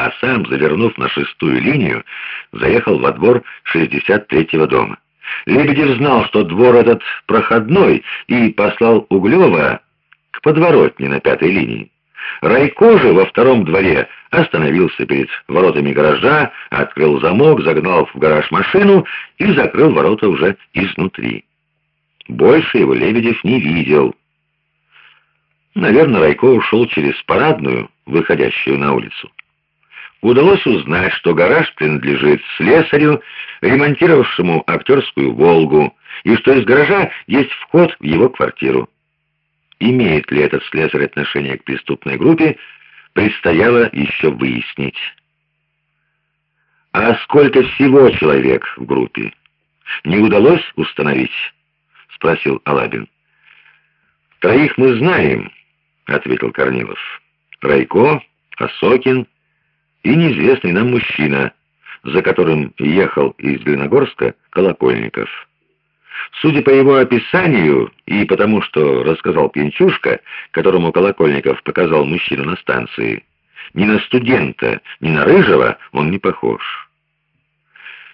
а сам, завернув на шестую линию, заехал во двор 63-го дома. Лебедев знал, что двор этот проходной, и послал Углева к подворотне на пятой линии. Райко же во втором дворе остановился перед воротами гаража, открыл замок, загнал в гараж машину и закрыл ворота уже изнутри. Больше его Лебедев не видел. Наверное, Райко ушел через парадную, выходящую на улицу. Удалось узнать, что гараж принадлежит слесарю, ремонтировавшему актерскую «Волгу», и что из гаража есть вход в его квартиру. Имеет ли этот слесарь отношение к преступной группе, предстояло еще выяснить. «А сколько всего человек в группе? Не удалось установить?» — спросил Алабин. «Троих мы знаем», — ответил Корнилов. «Райко, Осокин и неизвестный нам мужчина, за которым ехал из Леногорска Колокольников». Судя по его описанию и потому, что рассказал Пинчушка, которому Колокольников показал мужчину на станции, ни на студента, ни на рыжего он не похож.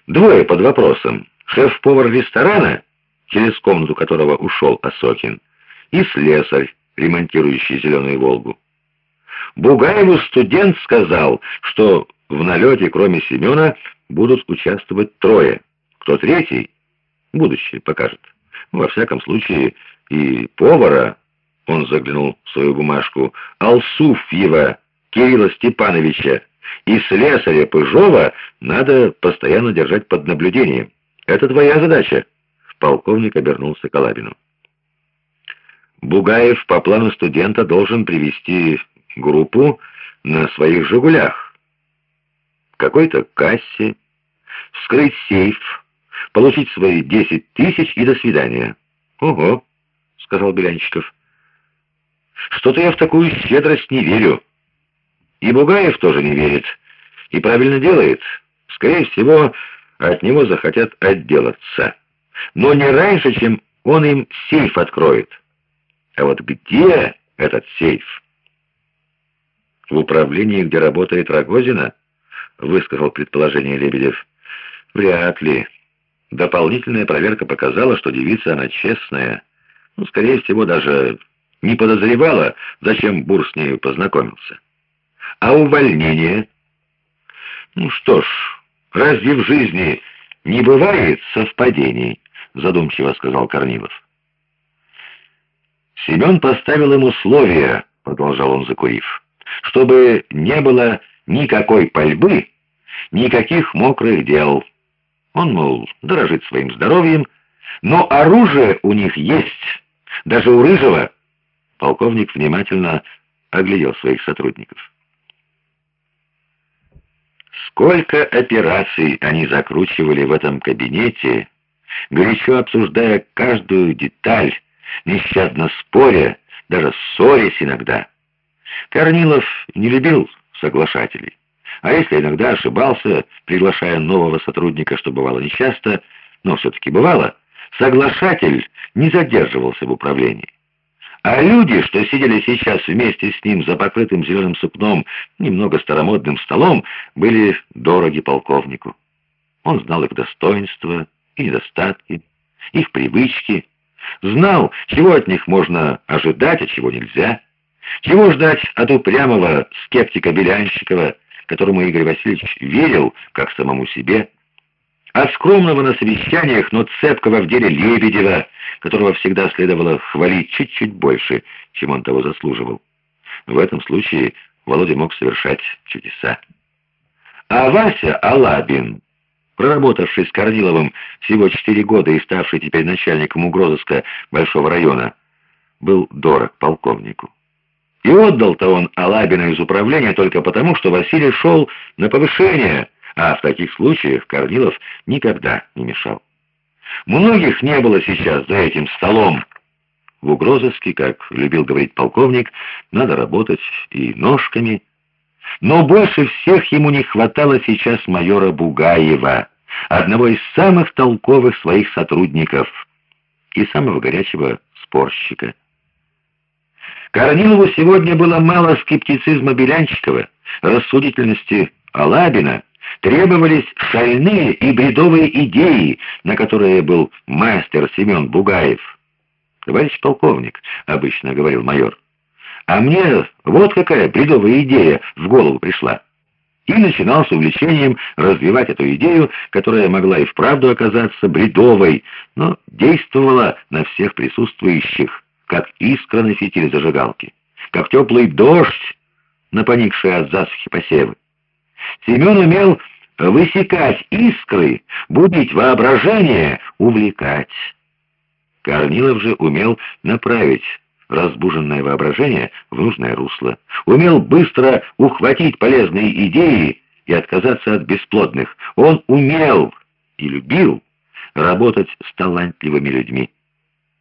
Двое под вопросом. Шеф-повар ресторана, через комнату которого ушел Осокин, и слесарь, ремонтирующий «Зеленую Волгу». Бугаеву студент сказал, что в налете, кроме Семена, будут участвовать трое. Кто третий? Будущее покажет. Во всяком случае, и повара, он заглянул в свою бумажку, Алсуфьева Кирилла Степановича и слесаря Пыжова надо постоянно держать под наблюдением. Это твоя задача. Полковник обернулся к Алабину. Бугаев по плану студента должен привести группу на своих «Жигулях». Какой-то кассе, вскрыть сейф, получить свои десять тысяч и до свидания. Ого, сказал Белянчиков. Что-то я в такую щедрость не верю. И Бугаев тоже не верит. И правильно делает. Скорее всего, от него захотят отделаться. Но не раньше, чем он им сейф откроет. А вот где этот сейф? В управлении, где работает Рогозина, высказал предположение Лебедев. Вряд ли. Дополнительная проверка показала, что девица она честная. Ну, скорее всего, даже не подозревала, зачем Бур с нею познакомился. А увольнение? Ну что ж, разве в жизни не бывает совпадений? Задумчиво сказал Корнилов. Семен поставил им условия, продолжал он, закурив, чтобы не было никакой пальбы, никаких мокрых дел. Он, мол, дорожит своим здоровьем, но оружие у них есть, даже у Рыжего. Полковник внимательно оглядел своих сотрудников. Сколько операций они закручивали в этом кабинете, горячо обсуждая каждую деталь, нещадно споря, даже ссорясь иногда. Корнилов не любил соглашателей. А если иногда ошибался, приглашая нового сотрудника, что бывало нечасто, но все-таки бывало, соглашатель не задерживался в управлении. А люди, что сидели сейчас вместе с ним за покрытым зеленым сукном, немного старомодным столом, были дороги полковнику. Он знал их достоинства и недостатки, их привычки, знал, чего от них можно ожидать, а чего нельзя, чего ждать от упрямого скептика Белянщикова, которому Игорь Васильевич верил, как самому себе, а скромного на совещаниях, но цепкого в деле Лебедева, которого всегда следовало хвалить чуть-чуть больше, чем он того заслуживал. В этом случае Володя мог совершать чудеса. А Вася Алабин, проработавший с Корниловым всего четыре года и ставший теперь начальником угрозыска Большого района, был дорог полковнику. И отдал-то он Алабина из управления только потому, что Василий шел на повышение, а в таких случаях Корнилов никогда не мешал. Многих не было сейчас за этим столом. В угрозыске, как любил говорить полковник, надо работать и ножками. Но больше всех ему не хватало сейчас майора Бугаева, одного из самых толковых своих сотрудников и самого горячего спорщика. Корнилову сегодня было мало скептицизма Белянчикова, рассудительности Алабина требовались шальные и бредовые идеи, на которые был мастер Семен Бугаев. «Товарищ полковник», — обычно говорил майор, — «а мне вот какая бредовая идея в голову пришла». И начинал с увлечением развивать эту идею, которая могла и вправду оказаться бредовой, но действовала на всех присутствующих, как искра на фитиле зажигалки, как теплый дождь, на поникшие от засухи посевы. Семен умел высекать искры, будить воображение, увлекать. Корнилов же умел направить разбуженное воображение в нужное русло, умел быстро ухватить полезные идеи и отказаться от бесплодных. Он умел и любил работать с талантливыми людьми.